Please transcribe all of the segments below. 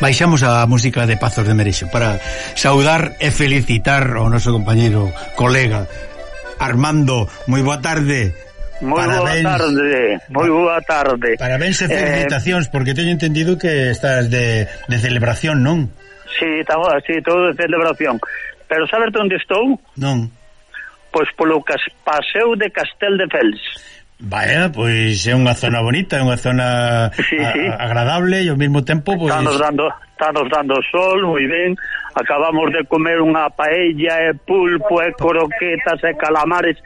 baixamos a música de Pazos de Merexo para saudar e felicitar ao noso compañeiro, colega Armando, moi boa tarde. Moi boa tarde, moi boa tarde. Parabéns e eh, felicitacións eh... porque teño entendido que estás de, de celebración, non? Sí, estamos sí, todo de celebración. Pero sabes onde estou? Non. Pois polo cas paseo de Castel de Fels. Vaya, pois é unha zona bonita, é unha zona sí, sí. agradable e ao mesmo tempo pois Estamos dando, estamos dando sol, moi ben. Acabamos de comer unha paella e pulpo e croquetas e calamares.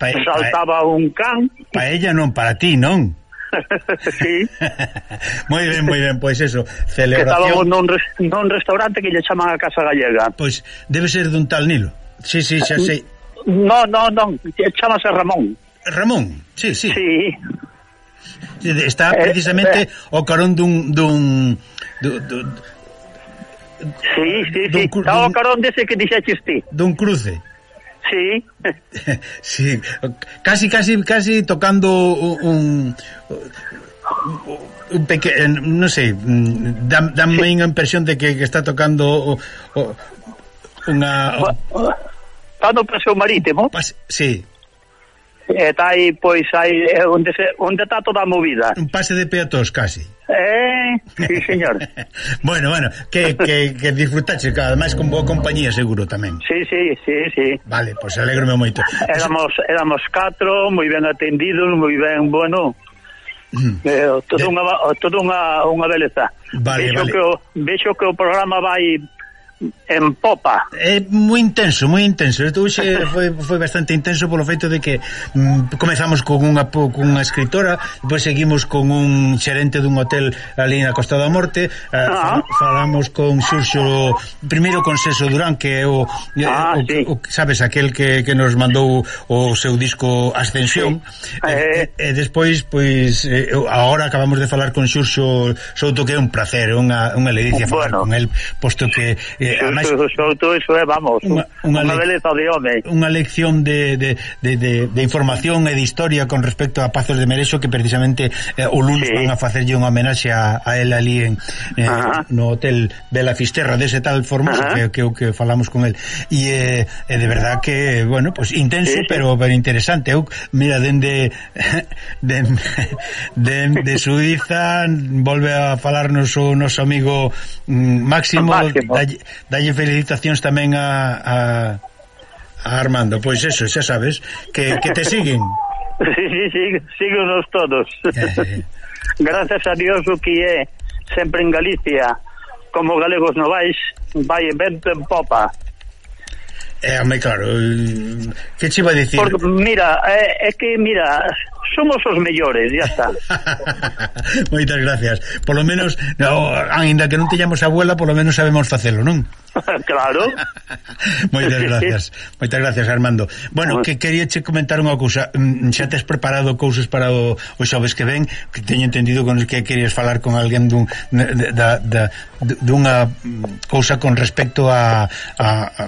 Pa Saltaba un can. Paella non para ti, non? sí. moi ben, moi ben, pois eso, celebración. Estábamos nun, nun restaurante que lle chaman a Casa Gallega. Pois debe ser dun tal Nilo. Sí, sí, xa ah, sei. No, no, non, chamase Ramón. Ramón, sí, sí. Sí. Está precisamente eh, eh, o carón dun dun dun, dun Sí, sí, sí. Dun, Está o carón dese que dixeches ti. Dun cruce. Sí. sí, casi casi casi tocando un un pequeno, non sei, dame dam sí. unha impresión de que, que está tocando o, o, unha o, Está no paseo marítimo. Pas, sí. Eh, e está aí, pois, aí eh, onde, se, onde está toda a movida. Un pase de peatos, casi. Eh, sí, señor. bueno, bueno, que, que, que disfrutaxe, que ademais con boa compañía seguro tamén. Sí, sí, sí, sí. Vale, pois pues alegrome moito. Éramos, éramos catro, moi ben atendidos, moi ben, bueno, Mm. Eh, todo, de... unha, todo unha, unha beleza vale, vexo, vale. Que o, vexo que o programa vai en popa. É moi intenso, moi intenso. Isto hoxe foi, foi bastante intenso polo feito de que mm, comezamos con unha cunha escritora, depois seguimos con un xerente dun hotel ali na Costa da Morte, eh, ah. falamos con Xurxo, primeiro con Seso Durán, que é o, eh, ah, o, sí. o sabes, aquel que, que nos mandou o seu disco Ascensión. Sí. Eh, eh, e despois pois eh, agora acabamos de falar con Xurxo Souto que é un placer, unha unha ledicia bueno. falar con el, posto que eh, eh, además, xo, iso é, vamos, unha, unha, unha beleza de home. Unha lección de, de, de, de, de información e de historia con respecto a Pazos de Merexo que precisamente eh, o lunes sí. van a facerlle unha homenaxe a, a él ali en, eh, no hotel Bela Fisterra, dese de tal formoso que, que, que falamos con él. Eh, e eh, de verdad que, bueno, pues intenso, sí, sí. pero pero interesante. Eu, mira, dende de, de, de Suiza volve a falarnos o noso amigo mm, Máximo, Máximo. Dalle, dalle felicitacións tamén a, a a Armando, pois eso, xa sabes que, que te siguen. Sí, sí, sí, síguenos todos. Eh. gracias a Dios o que é sempre en Galicia como galegos no vais vai vento en popa. É, eh, home, claro, que che iba a dicir? Porque, mira, eh, é, é que, mira, somos os mellores, ya está. Moitas gracias. Por lo menos, no, ainda que non teñamos abuela, por lo menos sabemos facelo, non? claro. Moitas gracias. Moitas gracias, Armando. Bueno, que quería che comentar unha cousa. Mm, xa tes preparado cousas para o, o xoves que ven, que teño entendido con que querías falar con alguén dun, da, da, dunha cousa con respecto a, a, a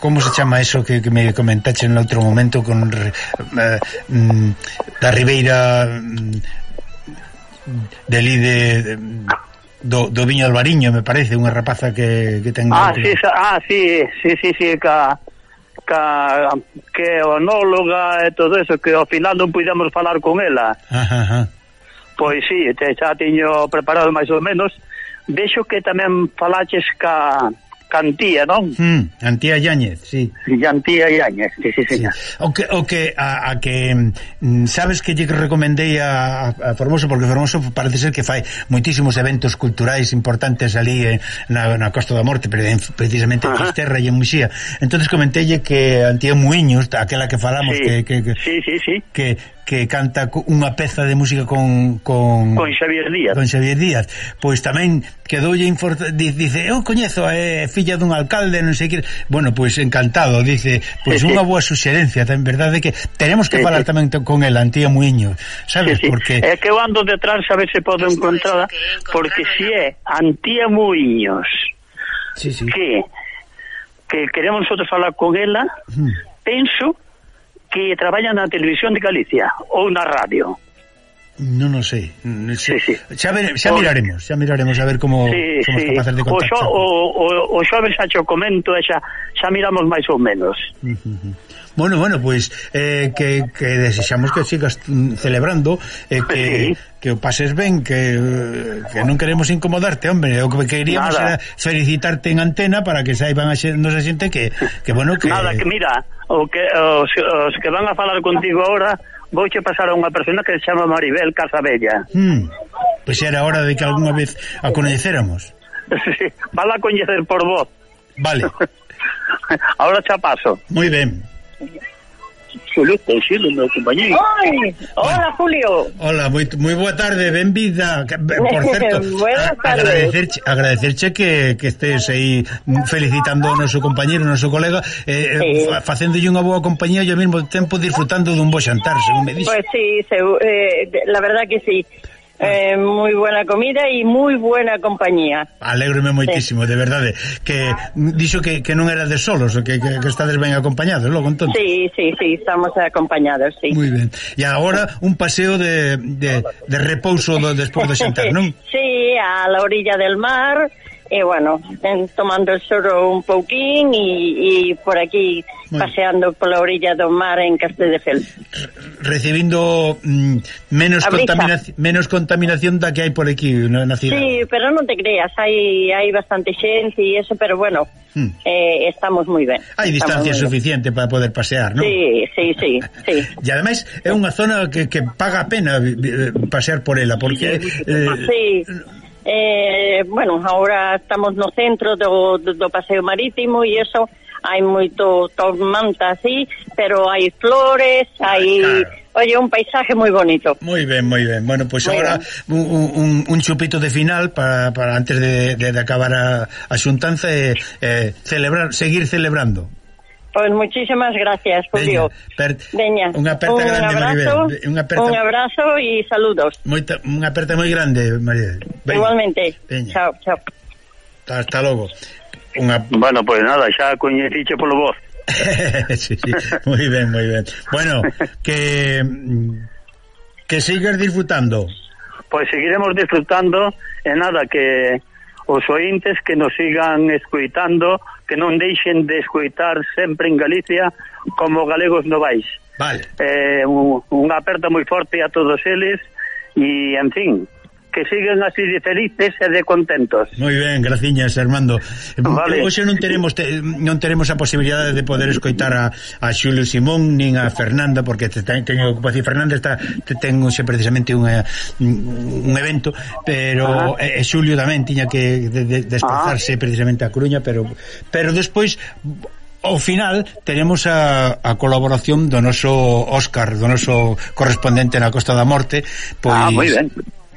como se chama eso que, que me comentaste en outro momento con eh, mm, da Ribeira mm, de Lide de, do, do Viño Albariño, me parece, unha rapaza que, que ten... Ah, sí, ah, sí, sí, sí, sí, ca, ca, que onóloga e todo eso, que ao final non pudemos falar con ela. Ajá, ajá. Pois sí, te, xa tiño preparado máis ou menos. Vexo que tamén falaches ca, Antía, non? Mm, Antía Yáñez, sí. Antía Yáñez, sí, sí, señor. Sí. O que, o que, a, a que mm, sabes que lle recomendei a, a Formoso, porque Formoso parece ser que fai moitísimos eventos culturais importantes ali eh, na, na Costa da Morte, pero en, precisamente en Fisterra e en Muxía. entonces comentelle que Antía Muiños, aquela que falamos, sí, que, que, que, sí, sí, sí. que que canta unha peza de música con con con Xavier Díaz. Con Xavier Díaz, pois tamén quedoulle dice, eu coñezo, é eh, filla dun alcalde, non sei que. Bueno, pois encantado, dice, pois unha boa suxerencia, ten verdade que tenemos que falar tamén con el Antía Muiño, sabes? Sí, sí. Porque é que eu ando detrás a ver se podo encontrala, porque si é Antía Muiños. Sí, sí. Que que queremos nosotros falar con ela, mm. penso que traballa na televisión de Galicia ou na radio. Non o sei. Se, mm, sí, sí. Xa, ver, xa o, miraremos, xa miraremos a ver como sí, somos sí. capaces de contactar. O, xo, o, o, o xoves xa xo comento, xa, xa miramos máis ou menos. Uh -huh. Bueno, bueno, pois pues, eh, que, que desexamos que sigas celebrando eh, que, sí. que o pases ben que, que non queremos incomodarte, hombre o que queríamos Nada. era felicitarte en antena para que saiban a xente, se xente que, que bueno que... Nada, que mira o que, os, os que van a falar contigo ahora vouche pasar a unha persona que se chama Maribel Casabella hmm, Pois pues era hora de que algunha vez a coñecéramos Sí, vala coñecer por voz Vale Ahora xa paso. Moi ben. Julio Cousido, meu compañeiro. Oi, hola Julio. Hola, moi, moi boa tarde, benvida. Por certo, agradecerche, agradecerche que, que estés aí felicitando ao noso compañeiro, ao noso colega, eh, eh sí. facéndolle unha boa compañía e ao mesmo tempo disfrutando dun bo xantar, según me dixo. Pois pues sí, seu, eh, la verdad que sí. Eh, moi buena comida e moi buena compañía. Alégrome moitísimo, sí. de verdade, que dixo que, que non era de solos, que, que, que estades ben acompañados, logo entón. Sí, sí, sí, estamos acompañados, sí. Moi ben. E agora un paseo de, de, de repouso do, despois do xantar, non? sí, a la orilla del mar, e bueno, en, tomando el soro un pouquín e, e por aquí bueno. paseando pola orilla do mar en Castelldefels. Recibindo mm, menos contaminación menos contaminación da que hai por aquí na, na cidade. Sí, pero non te creas, hai hai bastante xente e eso, pero bueno, hmm. eh, estamos moi ben. Hai distancia suficiente para poder pasear, non? Sí, sí, sí, sí. E ademais é unha zona que, que paga a pena pasear por ela porque sí, eh, sí eh, bueno, ahora estamos no centro do, do, do paseo marítimo e eso hai moito tormenta así, pero hai flores, ah, hai claro. Oye, un paisaje moi bonito. Moi ben, moi ben. Bueno, pois pues agora un, un, un chupito de final para, para antes de, de, de acabar a, a xuntanza e eh, celebrar, seguir celebrando. Pois muchísimas gracias, Julio. Veña, unha aperta un grande, abrazo, Maribel. Un, aperta... un abrazo e saludos. Moita, unha aperta moi grande, Maribel. Veña. Igualmente. Veña. Chao, chao. Hasta logo. Unha... Bueno, pois pues nada, xa coñeciche polo voz. sí, sí. Moi ben, moi ben. Bueno, que que sigas disfrutando. Pois pues seguiremos disfrutando e nada que os ointes que nos sigan escuitando, que non deixen de escuitar sempre en Galicia como galegos novais. Vale. Eh, unha aperta moi forte a todos eles e, en fin, que sigan así de felices e de contentos. Moi ben, graciñas, Armando. Vale. Hoxe non teremos te, non teremos a posibilidade de poder escoitar a, a Xulio Simón nin a Fernanda porque te, teño ocupación. Fernanda está te, ten hoxe precisamente unha, un evento, pero ah. e, e Xulio tamén tiña que de, de, desplazarse ah. precisamente a Coruña, pero pero despois ao final tenemos a, a colaboración do noso Óscar, do noso correspondente na Costa da Morte, pois ah, moi pois ben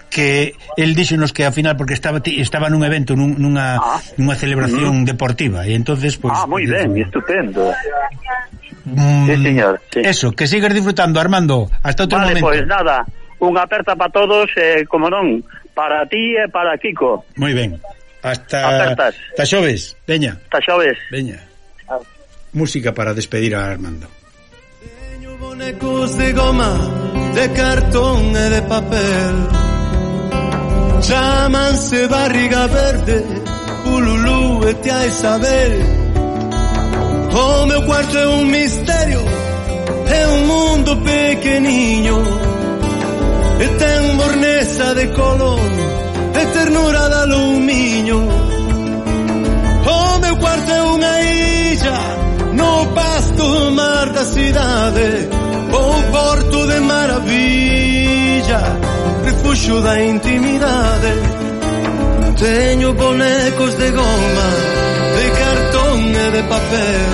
que el díxonos que ao final porque estaba estaba nun evento nun, nunha ah. nunha celebración mm. deportiva e entonces pues, Ah, moi ben, estupendo. Mm, sí, señor. Sí. Eso, que sigas disfrutando Armando, hasta outro vale, momento. Vale, pois pues, nada. Unha aperta para todos, eh, como non, para ti e para Kiko. Moi ben. Hasta Apertas. Hasta xoves, veña. Hasta xoves. Veña. Ah. Música para despedir a Armando. Teño bonecos de goma, de cartón e de papel Chamanse barriga verde, pululu e a Isabel. Oh, o quarto è un misterio, è un mundo pequenino. E ten bornesa de color, e ternura d'alluminio. Come o quarto è una ilha, no pasto mar da cidade, o porto luxo da intimidade. Teño bonecos de goma De cartón e de papel.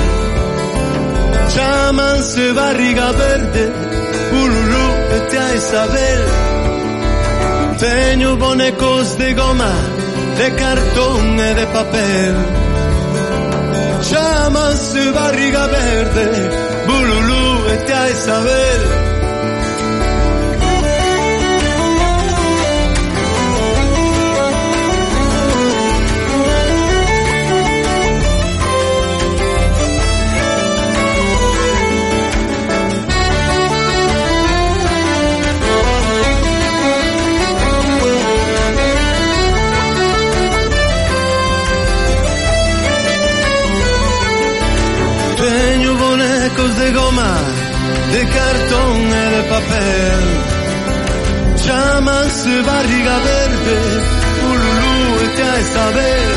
Chamanse barriga verde Ululú e tia Isabel. Teño bonecos de goma De cartón e de papel. Chamanse barriga verde Bululú e tia Isabel. su barriga verde, ululú eta ezaber.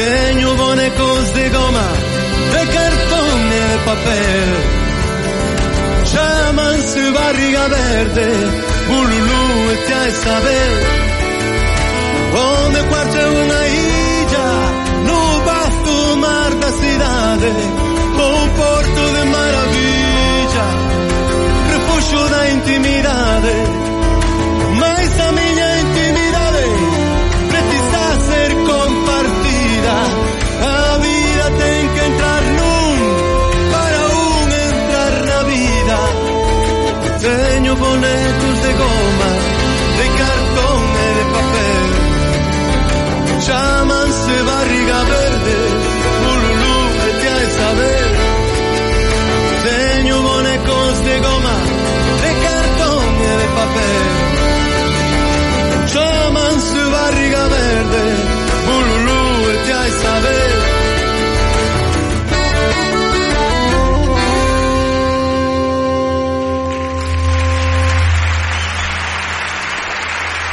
Teño bonecos de goma, de cartón y de papel. Llaman su barriga verde, ululú eta ezaber. Onde quarta una illa, no basto mar da cidade, un porto de maravilla, refugio da intimidade.